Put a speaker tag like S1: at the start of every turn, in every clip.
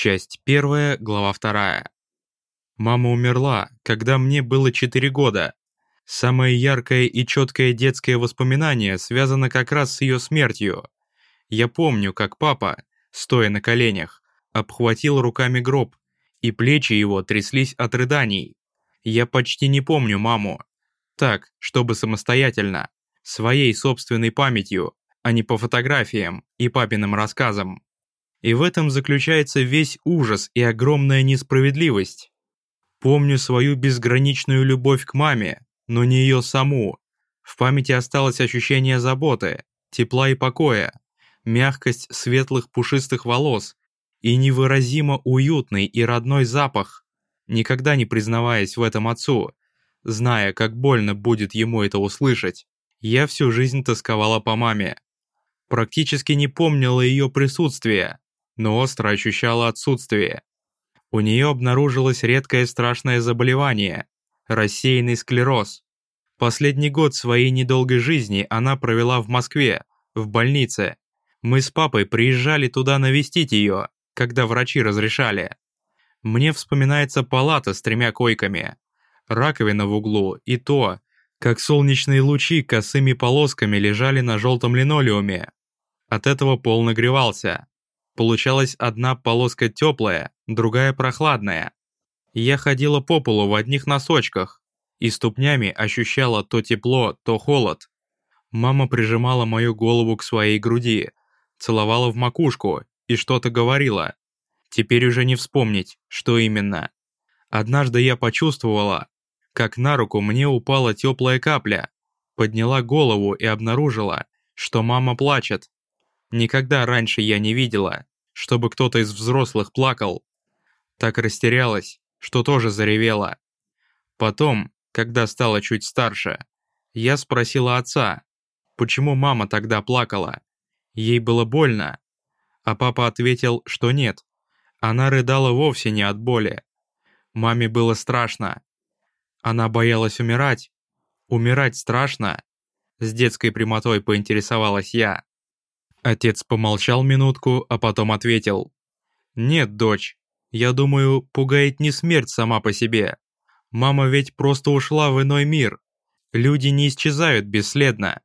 S1: Часть первая, глава вторая. Мама умерла, когда мне было 4 года. Самое яркое и четкое детское воспоминание связано как раз с ее смертью. Я помню, как папа, стоя на коленях, обхватил руками гроб, и плечи его тряслись от рыданий. Я почти не помню маму. Так, чтобы самостоятельно, своей собственной памятью, а не по фотографиям и папиным рассказам. И в этом заключается весь ужас и огромная несправедливость. Помню свою безграничную любовь к маме, но не ее саму. В памяти осталось ощущение заботы, тепла и покоя, мягкость светлых пушистых волос и невыразимо уютный и родной запах, никогда не признаваясь в этом отцу, зная, как больно будет ему это услышать. Я всю жизнь тосковала по маме. Практически не помнила ее присутствия, но остро ощущала отсутствие. У нее обнаружилось редкое страшное заболевание – рассеянный склероз. Последний год своей недолгой жизни она провела в Москве, в больнице. Мы с папой приезжали туда навестить ее, когда врачи разрешали. Мне вспоминается палата с тремя койками, раковина в углу и то, как солнечные лучи косыми полосками лежали на желтом линолеуме. От этого пол нагревался. Получалась одна полоска теплая, другая прохладная. Я ходила по полу в одних носочках и ступнями ощущала то тепло, то холод. Мама прижимала мою голову к своей груди, целовала в макушку и что-то говорила. Теперь уже не вспомнить, что именно. Однажды я почувствовала, как на руку мне упала теплая капля, подняла голову и обнаружила, что мама плачет. Никогда раньше я не видела, чтобы кто-то из взрослых плакал. Так растерялась, что тоже заревела. Потом, когда стала чуть старше, я спросила отца, почему мама тогда плакала. Ей было больно. А папа ответил, что нет. Она рыдала вовсе не от боли. Маме было страшно. Она боялась умирать. Умирать страшно. С детской прямотой поинтересовалась я. Отец помолчал минутку, а потом ответил. «Нет, дочь, я думаю, пугает не смерть сама по себе. Мама ведь просто ушла в иной мир. Люди не исчезают бесследно.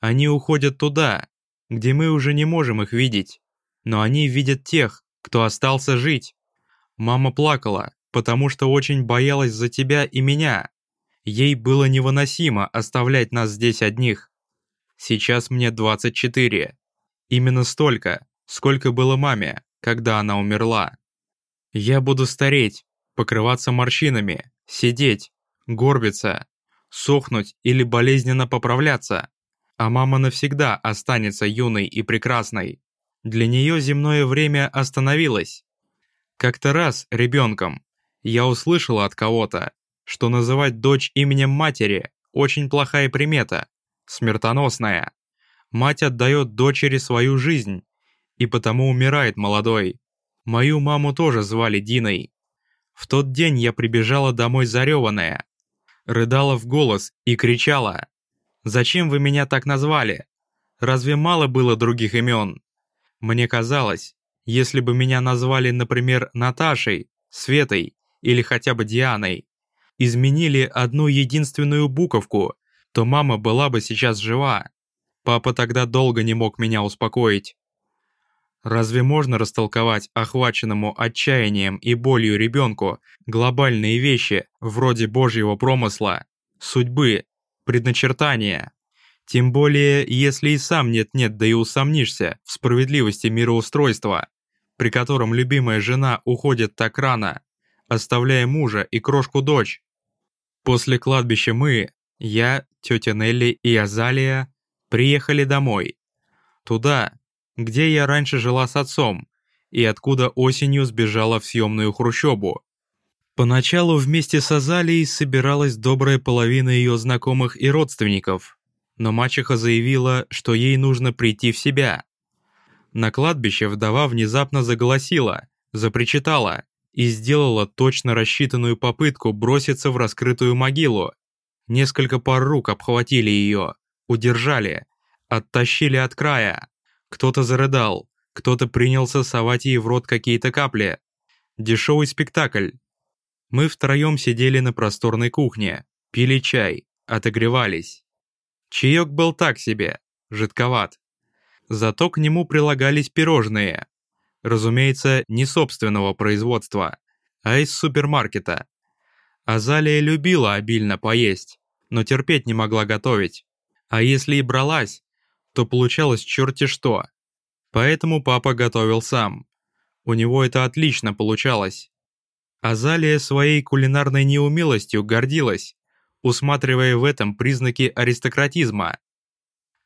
S1: Они уходят туда, где мы уже не можем их видеть. Но они видят тех, кто остался жить. Мама плакала, потому что очень боялась за тебя и меня. Ей было невыносимо оставлять нас здесь одних. Сейчас мне 24. Именно столько, сколько было маме, когда она умерла. Я буду стареть, покрываться морщинами, сидеть, горбиться, сохнуть или болезненно поправляться, а мама навсегда останется юной и прекрасной. Для нее земное время остановилось. Как-то раз, ребенком, я услышала от кого-то, что называть дочь именем матери – очень плохая примета, смертоносная. Мать отдает дочери свою жизнь, и потому умирает молодой. Мою маму тоже звали Диной. В тот день я прибежала домой зареванная, рыдала в голос и кричала «Зачем вы меня так назвали? Разве мало было других имен?» Мне казалось, если бы меня назвали, например, Наташей, Светой или хотя бы Дианой, изменили одну единственную буковку, то мама была бы сейчас жива. Папа тогда долго не мог меня успокоить. Разве можно растолковать охваченному отчаянием и болью ребенку глобальные вещи вроде Божьего промысла, судьбы, предначертания? Тем более, если и сам нет-нет, да и усомнишься в справедливости мироустройства, при котором любимая жена уходит так рано, оставляя мужа и крошку-дочь. После кладбища мы, я, тетя Нелли и Азалия, приехали домой. Туда, где я раньше жила с отцом, и откуда осенью сбежала в съемную хрущобу. Поначалу вместе с Азалией собиралась добрая половина ее знакомых и родственников, но мачеха заявила, что ей нужно прийти в себя. На кладбище вдова внезапно заголосила, запричитала и сделала точно рассчитанную попытку броситься в раскрытую могилу. Несколько пар рук обхватили ее, удержали, оттащили от края. Кто-то зарыдал, кто-то принялся совать ей в рот какие-то капли. Дешевый спектакль. Мы втроем сидели на просторной кухне, пили чай, отогревались. Чаек был так себе, жидковат. Зато к нему прилагались пирожные. Разумеется, не собственного производства, а из супермаркета. Азалия любила обильно поесть, но терпеть не могла готовить. А если и бралась, то получалось черти что. Поэтому папа готовил сам. У него это отлично получалось. Азалия своей кулинарной неумелостью гордилась, усматривая в этом признаки аристократизма.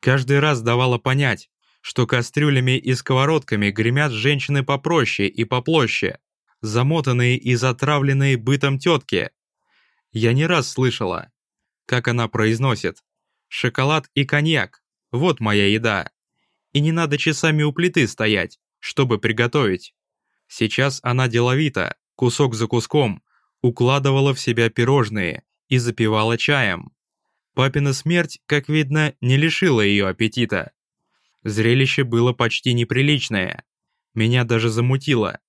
S1: Каждый раз давала понять, что кастрюлями и сковородками гремят женщины попроще и поплоще, замотанные и затравленные бытом тетки. Я не раз слышала, как она произносит «шоколад и коньяк, вот моя еда». И не надо часами у плиты стоять, чтобы приготовить. Сейчас она деловито, кусок за куском, укладывала в себя пирожные и запивала чаем. Папина смерть, как видно, не лишила ее аппетита. Зрелище было почти неприличное. Меня даже замутило.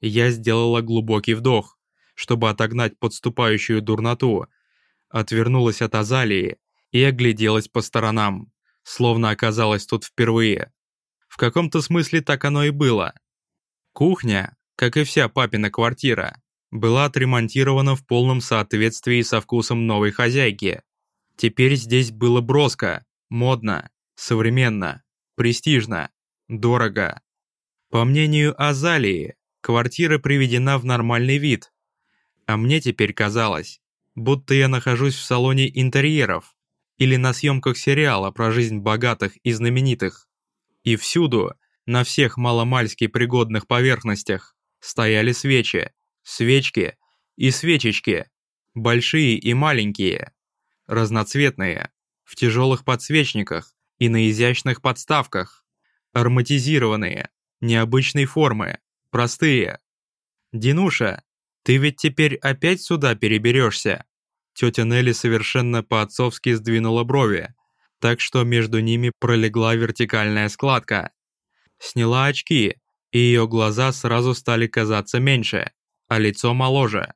S1: Я сделала глубокий вдох, чтобы отогнать подступающую дурноту, отвернулась от Азалии и огляделась по сторонам, словно оказалась тут впервые. В каком-то смысле так оно и было. Кухня, как и вся папина квартира, была отремонтирована в полном соответствии со вкусом новой хозяйки. Теперь здесь было броско, модно, современно, престижно, дорого. По мнению Азалии, квартира приведена в нормальный вид. А мне теперь казалось, будто я нахожусь в салоне интерьеров или на съемках сериала про жизнь богатых и знаменитых. И всюду, на всех маломальски пригодных поверхностях, стояли свечи, свечки и свечечки, большие и маленькие, разноцветные, в тяжелых подсвечниках и на изящных подставках, ароматизированные, необычной формы, простые. «Динуша, ты ведь теперь опять сюда переберешься?» Тетя Нелли совершенно по-отцовски сдвинула брови, так что между ними пролегла вертикальная складка. Сняла очки, и ее глаза сразу стали казаться меньше, а лицо моложе.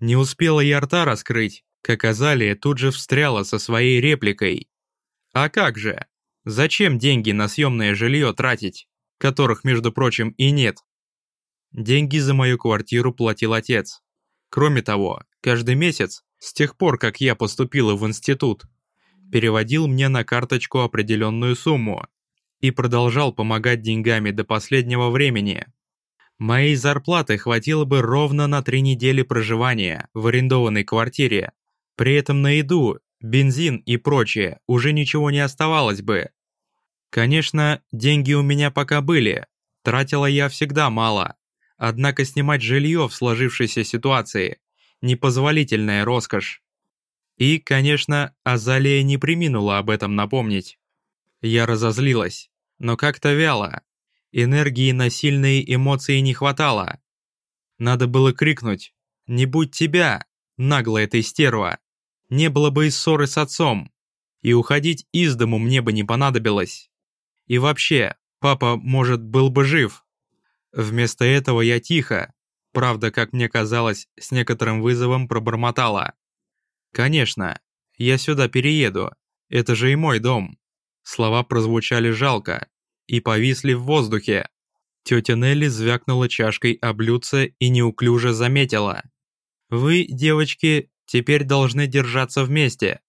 S1: Не успела я рта раскрыть, как Азалия тут же встряла со своей репликой. «А как же? Зачем деньги на съемное жилье тратить, которых, между прочим, и нет?» Деньги за мою квартиру платил отец. Кроме того, каждый месяц, с тех пор, как я поступила в институт, переводил мне на карточку определенную сумму и продолжал помогать деньгами до последнего времени. Моей зарплаты хватило бы ровно на три недели проживания в арендованной квартире. При этом на еду, бензин и прочее уже ничего не оставалось бы. Конечно, деньги у меня пока были, тратила я всегда мало. Однако снимать жилье в сложившейся ситуации – непозволительная роскошь. И, конечно, Азалия не приминула об этом напомнить. Я разозлилась, но как-то вяло. Энергии на сильные эмоции не хватало. Надо было крикнуть «Не будь тебя, наглая ты стерва!» Не было бы и ссоры с отцом. И уходить из дому мне бы не понадобилось. И вообще, папа, может, был бы жив. Вместо этого я тихо, правда, как мне казалось, с некоторым вызовом пробормотала. «Конечно, я сюда перееду, это же и мой дом». Слова прозвучали жалко и повисли в воздухе. Тетя Нелли звякнула чашкой о блюдце и неуклюже заметила. «Вы, девочки, теперь должны держаться вместе.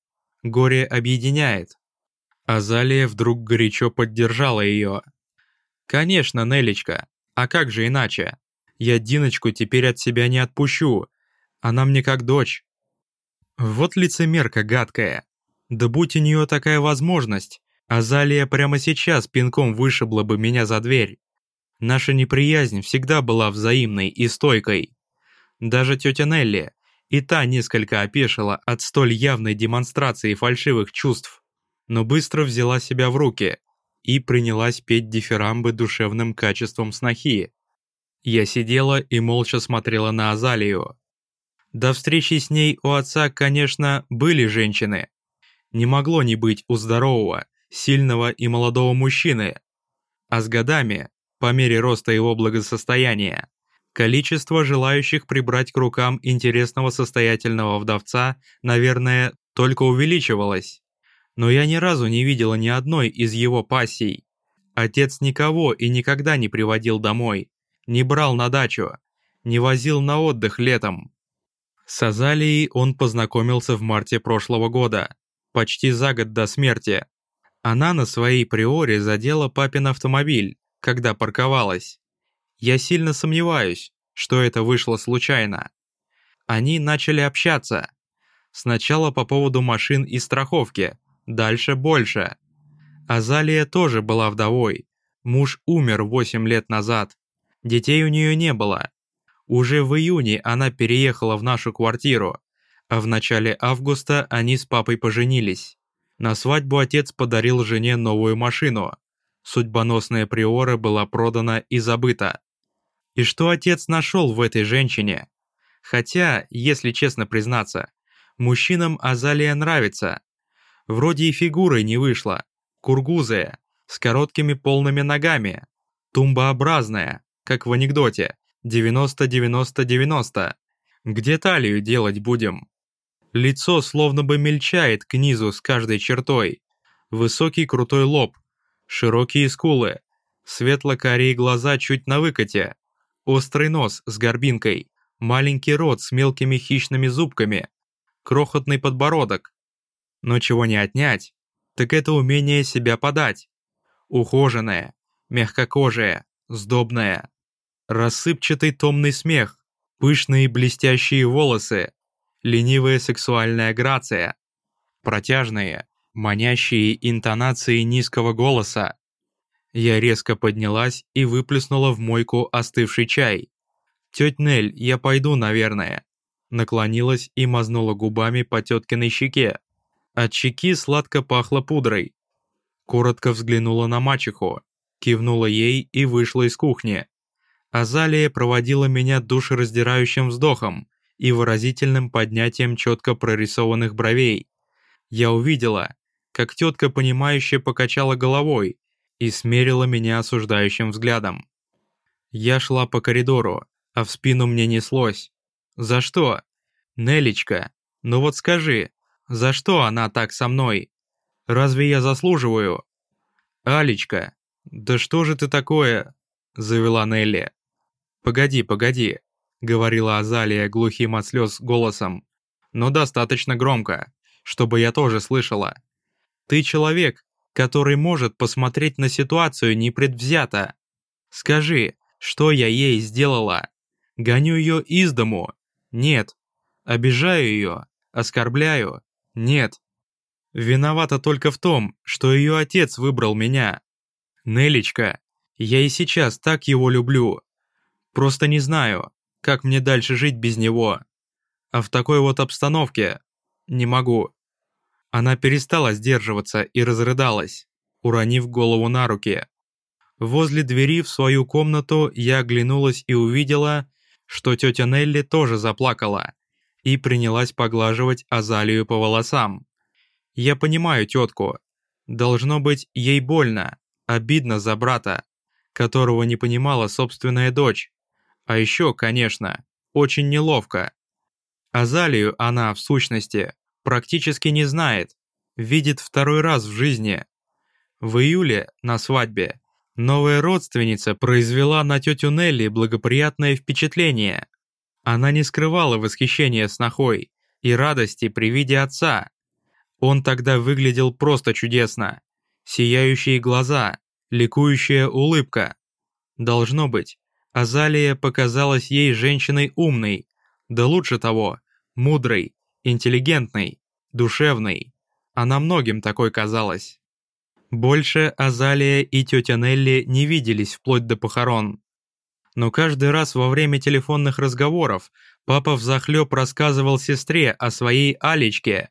S1: Горе объединяет». Азалия вдруг горячо поддержала ее. «Конечно, Нелечка, а как же иначе? Я Диночку теперь от себя не отпущу. Она мне как дочь. Вот лицемерка гадкая. Да будь у нее такая возможность, Азалия прямо сейчас пинком вышибла бы меня за дверь. Наша неприязнь всегда была взаимной и стойкой. Даже тетя Нелли, и та несколько опешила от столь явной демонстрации фальшивых чувств, но быстро взяла себя в руки – и принялась петь дифирамбы душевным качеством снохи. Я сидела и молча смотрела на Азалию. До встречи с ней у отца, конечно, были женщины. Не могло не быть у здорового, сильного и молодого мужчины. А с годами, по мере роста его благосостояния, Количество желающих прибрать к рукам интересного состоятельного вдовца, наверное, только увеличивалось. Но я ни разу не видела ни одной из его пассий. Отец никого и никогда не приводил домой, не брал на дачу, не возил на отдых летом. С Азалией он познакомился в марте прошлого года, почти за год до смерти. Она на своей приоре задела папин автомобиль, когда парковалась. Я сильно сомневаюсь, что это вышло случайно. Они начали общаться. Сначала по поводу машин и страховки, дальше больше. Азалия тоже была вдовой. Муж умер 8 лет назад. Детей у нее не было. Уже в июне она переехала в нашу квартиру, а в начале августа они с папой поженились. На свадьбу отец подарил жене новую машину. Судьбоносная приора была продана и забыта. И что отец нашел в этой женщине? Хотя, если честно признаться, мужчинам Азалия нравится. Вроде и фигурой не вышла, кургузая, с короткими полными ногами, тумбообразная, как в анекдоте, 90-90-90. Где талию делать будем? Лицо словно бы мельчает к низу с каждой чертой. Высокий крутой лоб, широкие скулы, светло-карие глаза чуть на выкате, Острый нос с горбинкой, маленький рот с мелкими хищными зубками, крохотный подбородок. Но чего не отнять, так это умение себя подать. Ухоженная, мягкокожая, сдобная. Рассыпчатый томный смех, пышные блестящие волосы, ленивая сексуальная грация, протяжные, манящие интонации низкого голоса, я резко поднялась и выплеснула в мойку остывший чай. «Тёть Нель, я пойду, наверное». Наклонилась и мазнула губами по теткиной щеке. От щеки сладко пахло пудрой. Коротко взглянула на мачеху, кивнула ей и вышла из кухни. Азалия проводила меня душераздирающим вздохом и выразительным поднятием четко прорисованных бровей. Я увидела, как тетка понимающе покачала головой, и смерила меня осуждающим взглядом. Я шла по коридору, а в спину мне неслось. «За что? Нелечка, ну вот скажи, за что она так со мной? Разве я заслуживаю?» «Алечка, да что же ты такое?» – завела Нелли. «Погоди, погоди», – говорила Азалия глухим от слез голосом, но достаточно громко, чтобы я тоже слышала. «Ты человек, который может посмотреть на ситуацию непредвзято. Скажи, что я ей сделала? Гоню ее из дому? Нет. Обижаю ее? Оскорбляю? Нет. Виновата только в том, что ее отец выбрал меня. Нелечка, я и сейчас так его люблю. Просто не знаю, как мне дальше жить без него. А в такой вот обстановке не могу. Она перестала сдерживаться и разрыдалась, уронив голову на руки. Возле двери в свою комнату я оглянулась и увидела, что тетя Нелли тоже заплакала и принялась поглаживать Азалию по волосам. Я понимаю тетку. Должно быть, ей больно, обидно за брата, которого не понимала собственная дочь. А еще, конечно, очень неловко. Азалию она, в сущности, практически не знает, видит второй раз в жизни. В июле, на свадьбе, новая родственница произвела на тетю Нелли благоприятное впечатление. Она не скрывала восхищения снохой и радости при виде отца. Он тогда выглядел просто чудесно. Сияющие глаза, ликующая улыбка. Должно быть, Азалия показалась ей женщиной умной, да лучше того, мудрой, интеллигентной, душевной. Она многим такой казалась. Больше Азалия и тетя Нелли не виделись вплоть до похорон. Но каждый раз во время телефонных разговоров папа взахлеб рассказывал сестре о своей Алечке.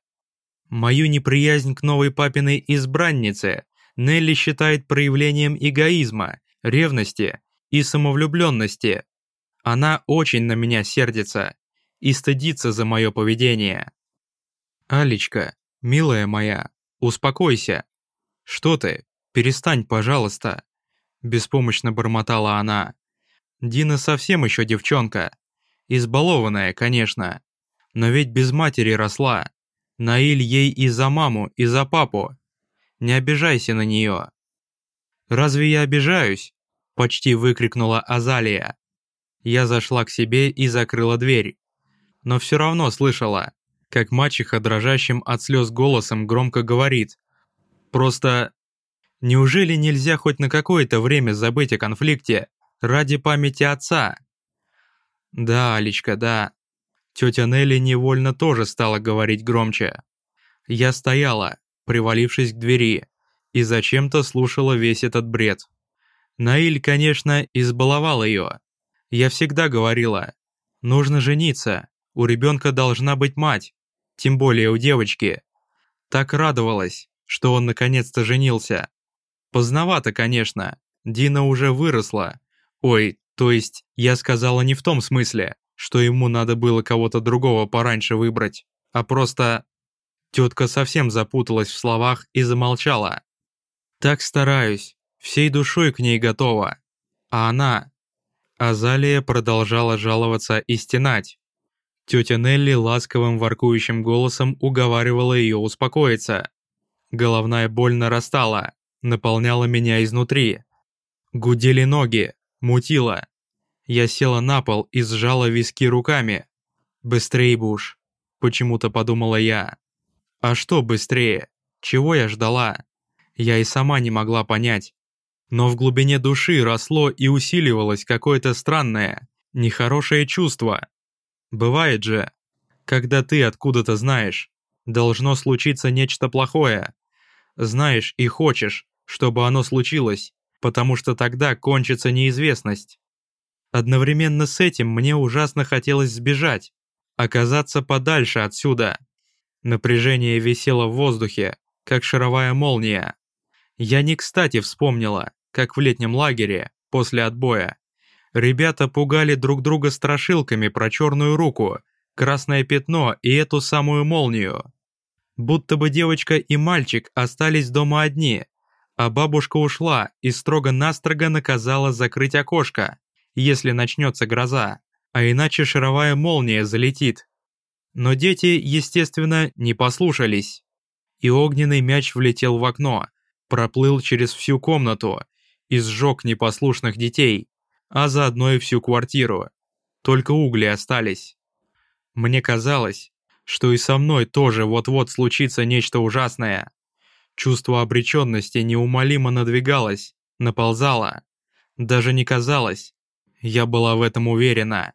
S1: Мою неприязнь к новой папиной избраннице Нелли считает проявлением эгоизма, ревности и самовлюбленности. Она очень на меня сердится и стыдится за мое поведение. «Алечка, милая моя, успокойся. Что ты? Перестань, пожалуйста!» Беспомощно бормотала она. Дина совсем еще девчонка. Избалованная, конечно. Но ведь без матери росла. Наиль ей и за маму, и за папу. Не обижайся на нее. «Разве я обижаюсь?» – почти выкрикнула Азалия. Я зашла к себе и закрыла дверь. Но все равно слышала, как мачеха дрожащим от слез голосом громко говорит. «Просто... Неужели нельзя хоть на какое-то время забыть о конфликте ради памяти отца?» «Да, Алечка, да». Тетя Нелли невольно тоже стала говорить громче. Я стояла, привалившись к двери, и зачем-то слушала весь этот бред. Наиль, конечно, избаловал ее. Я всегда говорила, нужно жениться, у ребенка должна быть мать, тем более у девочки. Так радовалась, что он наконец-то женился. Поздновато, конечно, Дина уже выросла. Ой, то есть, я сказала не в том смысле, что ему надо было кого-то другого пораньше выбрать, а просто... Тетка совсем запуталась в словах и замолчала. Так стараюсь, всей душой к ней готова. А она... Азалия продолжала жаловаться и стенать. Тетя Нелли ласковым воркующим голосом уговаривала ее успокоиться. Головная боль нарастала, наполняла меня изнутри. Гудели ноги, мутила. Я села на пол и сжала виски руками. «Быстрее, Буш!» – почему-то подумала я. А что быстрее? Чего я ждала? Я и сама не могла понять. Но в глубине души росло и усиливалось какое-то странное, нехорошее чувство. Бывает же, когда ты откуда-то знаешь, должно случиться нечто плохое. Знаешь и хочешь, чтобы оно случилось, потому что тогда кончится неизвестность. Одновременно с этим мне ужасно хотелось сбежать, оказаться подальше отсюда. Напряжение висело в воздухе, как шаровая молния. Я не кстати вспомнила, как в летнем лагере, после отбоя, ребята пугали друг друга страшилками про черную руку, красное пятно и эту самую молнию. Будто бы девочка и мальчик остались дома одни, а бабушка ушла и строго-настрого наказала закрыть окошко, если начнется гроза, а иначе шаровая молния залетит. Но дети, естественно, не послушались. И огненный мяч влетел в окно, проплыл через всю комнату и сжег непослушных детей, а заодно и всю квартиру. Только угли остались. Мне казалось, что и со мной тоже вот-вот случится нечто ужасное. Чувство обреченности неумолимо надвигалось, наползало. Даже не казалось. Я была в этом уверена.